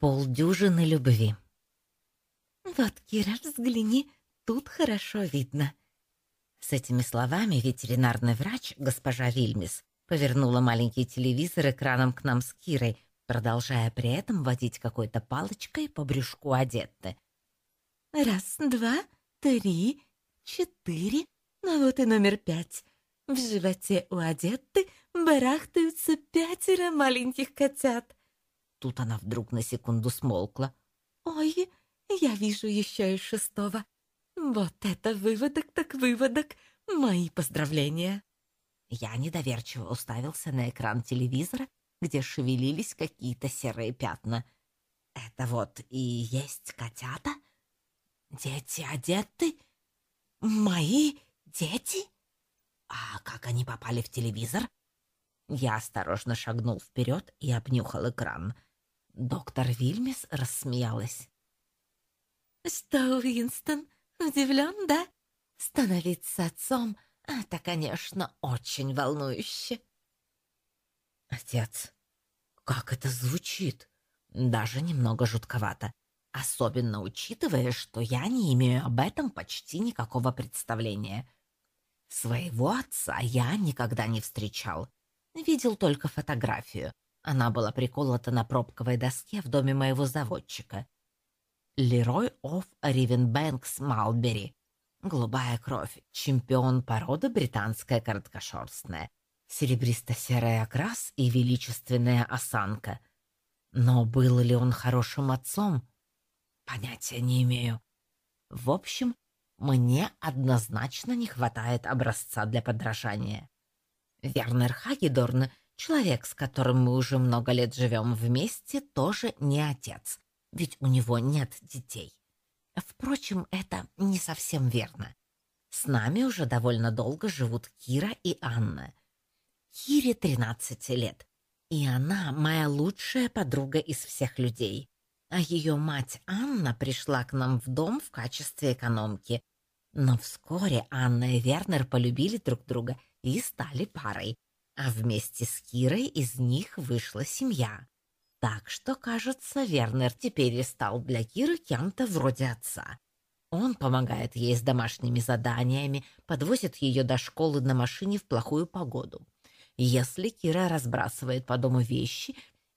полдюжины любви. «Вот, Кира, взгляни, тут хорошо видно». С этими словами ветеринарный врач, госпожа Вильмис, повернула маленький телевизор экраном к нам с Кирой, продолжая при этом водить какой-то палочкой по брюшку Адетты. «Раз, два, три, четыре, ну вот и номер пять. В животе у Адетты барахтаются пятеро маленьких котят». Тут она вдруг на секунду смолкла. «Ой, я вижу еще и шестого. Вот это выводок так выводок. Мои поздравления. Я недоверчиво уставился на экран телевизора, где шевелились какие-то серые пятна. Это вот и есть котята? Дети одеты? Мои дети? А как они попали в телевизор? Я осторожно шагнул вперед и обнюхал экран. Доктор Вильмис рассмеялась. «Что, Уинстон, удивлен, да? Становиться отцом — это, конечно, очень волнующе». «Отец, как это звучит? Даже немного жутковато, особенно учитывая, что я не имею об этом почти никакого представления. Своего отца я никогда не встречал, видел только фотографию. Она была приколота на пробковой доске в доме моего заводчика — Лерой оф Ривенбэнкс Малбери. Голубая кровь, чемпион породы британская короткошерстная. Серебристо-серый окрас и величественная осанка. Но был ли он хорошим отцом? Понятия не имею. В общем, мне однозначно не хватает образца для подражания. Вернер Хагедорн, человек, с которым мы уже много лет живем вместе, тоже не отец ведь у него нет детей. Впрочем, это не совсем верно. С нами уже довольно долго живут Кира и Анна. Кире 13 лет, и она моя лучшая подруга из всех людей. А ее мать Анна пришла к нам в дом в качестве экономки. Но вскоре Анна и Вернер полюбили друг друга и стали парой. А вместе с Кирой из них вышла семья. Так что, кажется, Вернер теперь и стал для Киры кем-то вроде отца. Он помогает ей с домашними заданиями, подвозит ее до школы на машине в плохую погоду. Если Кира разбрасывает по дому вещи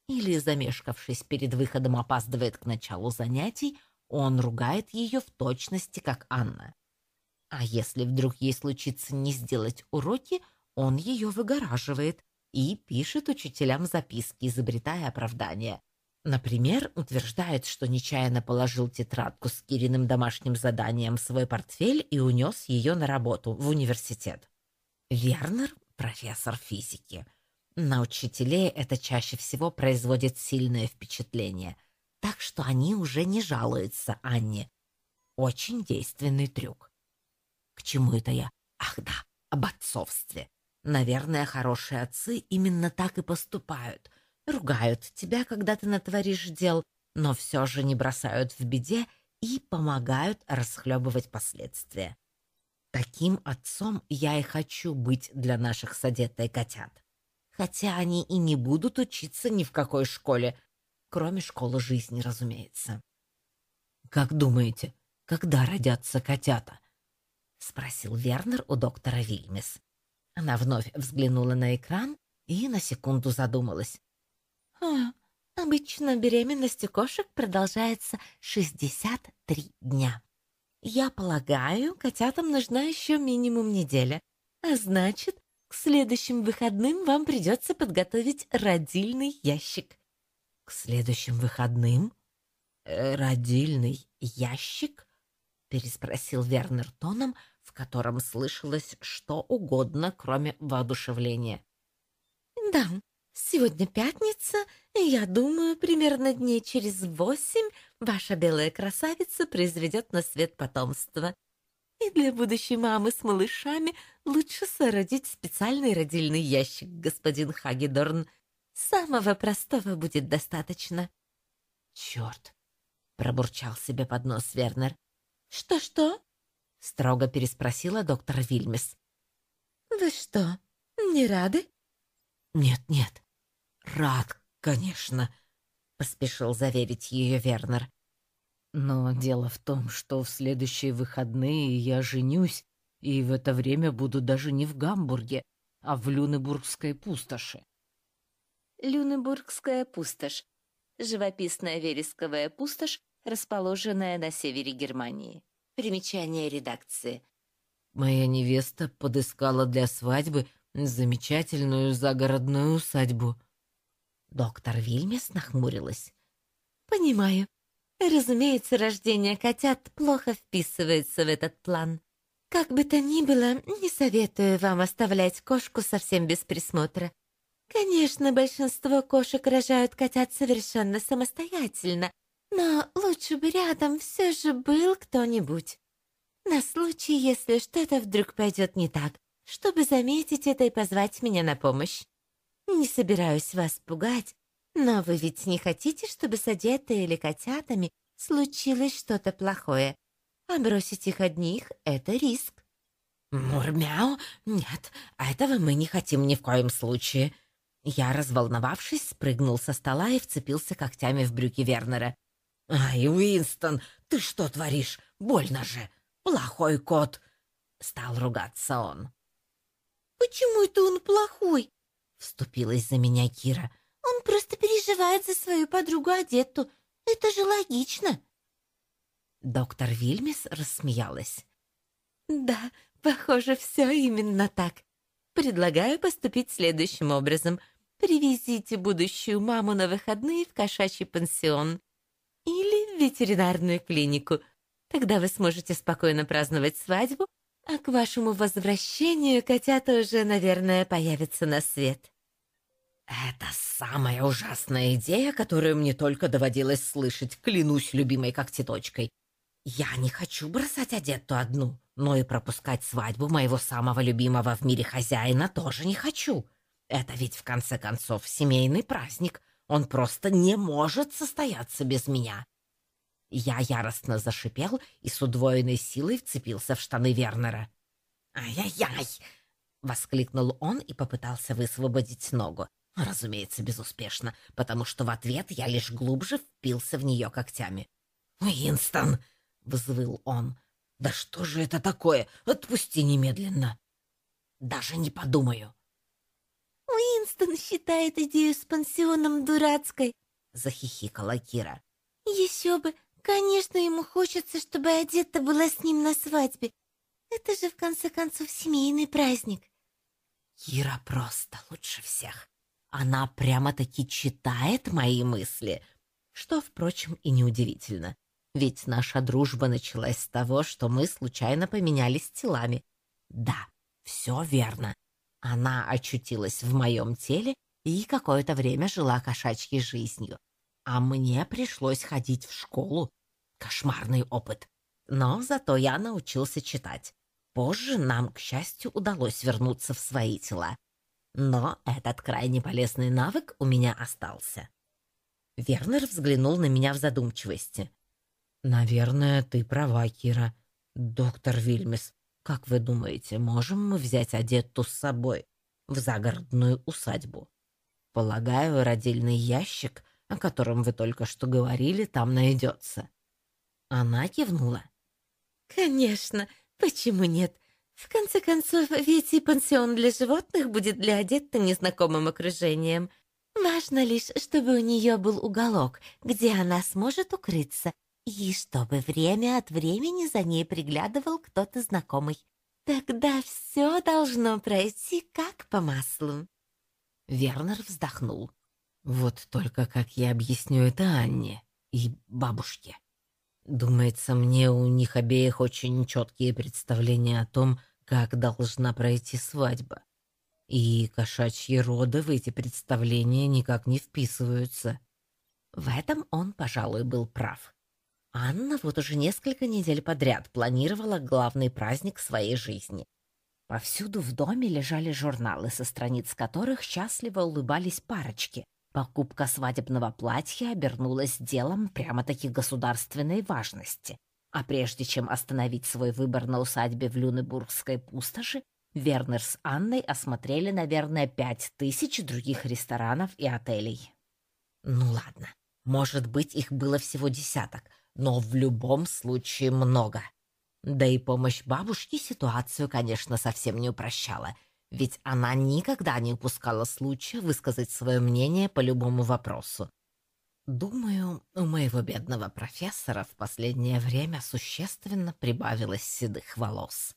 или, замешкавшись перед выходом, опаздывает к началу занятий, он ругает ее в точности, как Анна. А если вдруг ей случится не сделать уроки, он ее выгораживает, и пишет учителям записки, изобретая оправдания. Например, утверждает, что нечаянно положил тетрадку с Кириным домашним заданием в свой портфель и унес ее на работу в университет. Вернер — профессор физики. На учителей это чаще всего производит сильное впечатление, так что они уже не жалуются Анне. Очень действенный трюк. К чему это я? Ах да, об отцовстве. Наверное, хорошие отцы именно так и поступают. Ругают тебя, когда ты натворишь дел, но все же не бросают в беде и помогают расхлебывать последствия. Таким отцом я и хочу быть для наших содетой котят. Хотя они и не будут учиться ни в какой школе, кроме школы жизни, разумеется. «Как думаете, когда родятся котята?» — спросил Вернер у доктора Вильмес. Она вновь взглянула на экран и на секунду задумалась. «А, обычно беременность у кошек продолжается 63 дня. Я полагаю, котятам нужна еще минимум неделя. А значит, к следующим выходным вам придется подготовить родильный ящик». «К следующим выходным? Э, родильный ящик?» переспросил Вернер тоном, в котором слышалось что угодно, кроме воодушевления. «Да, сегодня пятница, и я думаю, примерно дней через восемь ваша белая красавица произведет на свет потомство. И для будущей мамы с малышами лучше соорудить специальный родильный ящик, господин Хагедорн. Самого простого будет достаточно». «Черт!» — пробурчал себе под нос Вернер. «Что-что?» Строго переспросила доктор Вильмес. Вы что, не рады? Нет, нет. Рад, конечно, поспешил заверить ее Вернер. Но дело в том, что в следующие выходные я женюсь, и в это время буду даже не в Гамбурге, а в Люнебургской пустоши. Люнебургская пустошь. Живописная вересковая пустошь, расположенная на севере Германии. Примечание редакции. Моя невеста подыскала для свадьбы замечательную загородную усадьбу. Доктор Вильмес нахмурилась. «Понимаю. Разумеется, рождение котят плохо вписывается в этот план. Как бы то ни было, не советую вам оставлять кошку совсем без присмотра. Конечно, большинство кошек рожают котят совершенно самостоятельно, но лучше бы рядом все же был кто-нибудь. На случай, если что-то вдруг пойдет не так, чтобы заметить это и позвать меня на помощь. Не собираюсь вас пугать, но вы ведь не хотите, чтобы с одетой или котятами случилось что-то плохое. А бросить их одних — это риск. Мурмяу? Нет, этого мы не хотим ни в коем случае. Я, разволновавшись, спрыгнул со стола и вцепился когтями в брюки Вернера. «Ай, Уинстон, ты что творишь? Больно же! Плохой кот!» Стал ругаться он. «Почему это он плохой?» Вступилась за меня Кира. Он просто переживает за свою подругу Адетту. Это же логично. Доктор Вильмис рассмеялась. Да, похоже, все именно так. Предлагаю поступить следующим образом. Привезите будущую маму на выходные в кошачий пансион ветеринарную клинику. Тогда вы сможете спокойно праздновать свадьбу, а к вашему возвращению котята уже, наверное, появятся на свет. «Это самая ужасная идея, которую мне только доводилось слышать, клянусь любимой когтеточкой. Я не хочу бросать одетту одну, но и пропускать свадьбу моего самого любимого в мире хозяина тоже не хочу. Это ведь, в конце концов, семейный праздник. Он просто не может состояться без меня». Я яростно зашипел и с удвоенной силой вцепился в штаны Вернера. «Ай-яй-яй!» — воскликнул он и попытался высвободить ногу. Разумеется, безуспешно, потому что в ответ я лишь глубже впился в нее когтями. «Уинстон!» — взвыл он. «Да что же это такое? Отпусти немедленно!» «Даже не подумаю!» «Уинстон считает идею с пансионом дурацкой!» — захихикала Кира. «Еще бы! Конечно, ему хочется, чтобы одета была с ним на свадьбе. Это же, в конце концов, семейный праздник!» Кира просто лучше всех. Она прямо-таки читает мои мысли, что, впрочем, и неудивительно. Ведь наша дружба началась с того, что мы случайно поменялись телами. Да, все верно. Она очутилась в моем теле и какое-то время жила кошачьей жизнью. А мне пришлось ходить в школу. Кошмарный опыт. Но зато я научился читать. Позже нам, к счастью, удалось вернуться в свои тела. Но этот крайне полезный навык у меня остался. Вернер взглянул на меня в задумчивости. «Наверное, ты права, Кира. Доктор Вильмес, как вы думаете, можем мы взять Адетту с собой в загородную усадьбу? Полагаю, родильный ящик, о котором вы только что говорили, там найдется». Она кивнула. «Конечно, почему нет? В конце концов, ведь и пансион для животных будет для Адетты незнакомым окружением. Важно лишь, чтобы у нее был уголок, где она сможет укрыться, и чтобы время от времени за ней приглядывал кто-то знакомый. Тогда все должно пройти как по маслу. Вернер вздохнул. Вот только как я объясню это Анне и бабушке. Думается, мне у них обеих очень четкие представления о том, как должна пройти свадьба. И кошачьи роды в эти представления никак не вписываются. В этом он, пожалуй, был прав. Анна вот уже несколько недель подряд планировала главный праздник своей жизни. Повсюду в доме лежали журналы, со страниц которых счастливо улыбались парочки, Покупка свадебного платья обернулась делом прямо-таки государственной важности. А прежде чем остановить свой выбор на усадьбе в Люнебургской пустоши, Вернер с Анной осмотрели, наверное, пять тысяч других ресторанов и отелей. Ну ладно, Может быть, их было всего десяток, но в любом случае много. Да и помощь бабушке ситуацию, конечно, совсем не упрощала, ведь она никогда не упускала случая высказать свое мнение по любому вопросу. Думаю, у моего бедного профессора в последнее время существенно прибавилось седых волос.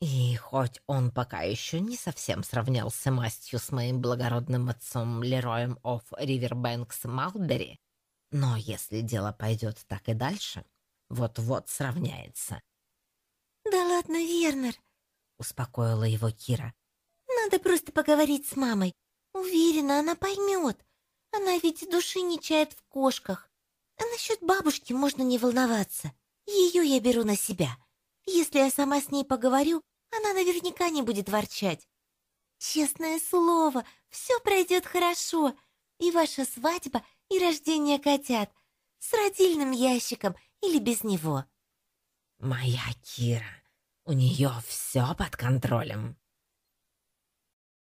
И хоть он пока еще не совсем сравнялся мастью с моим благородным отцом Лероем оф Ривербэнкс Малбери, но если дело пойдет так и дальше, вот-вот сравняется. «Да ладно, Вернер», — успокоила его Кира. «Надо просто поговорить с мамой. Уверена, она поймет. Она ведь души не чает в кошках. А насчет бабушки можно не волноваться. Ее я беру на себя. Если я сама с ней поговорю, она наверняка не будет ворчать. Честное слово, все пройдет хорошо. И ваша свадьба, и рождение котят. С родильным ящиком или без него. Моя Кира, у нее все под контролем.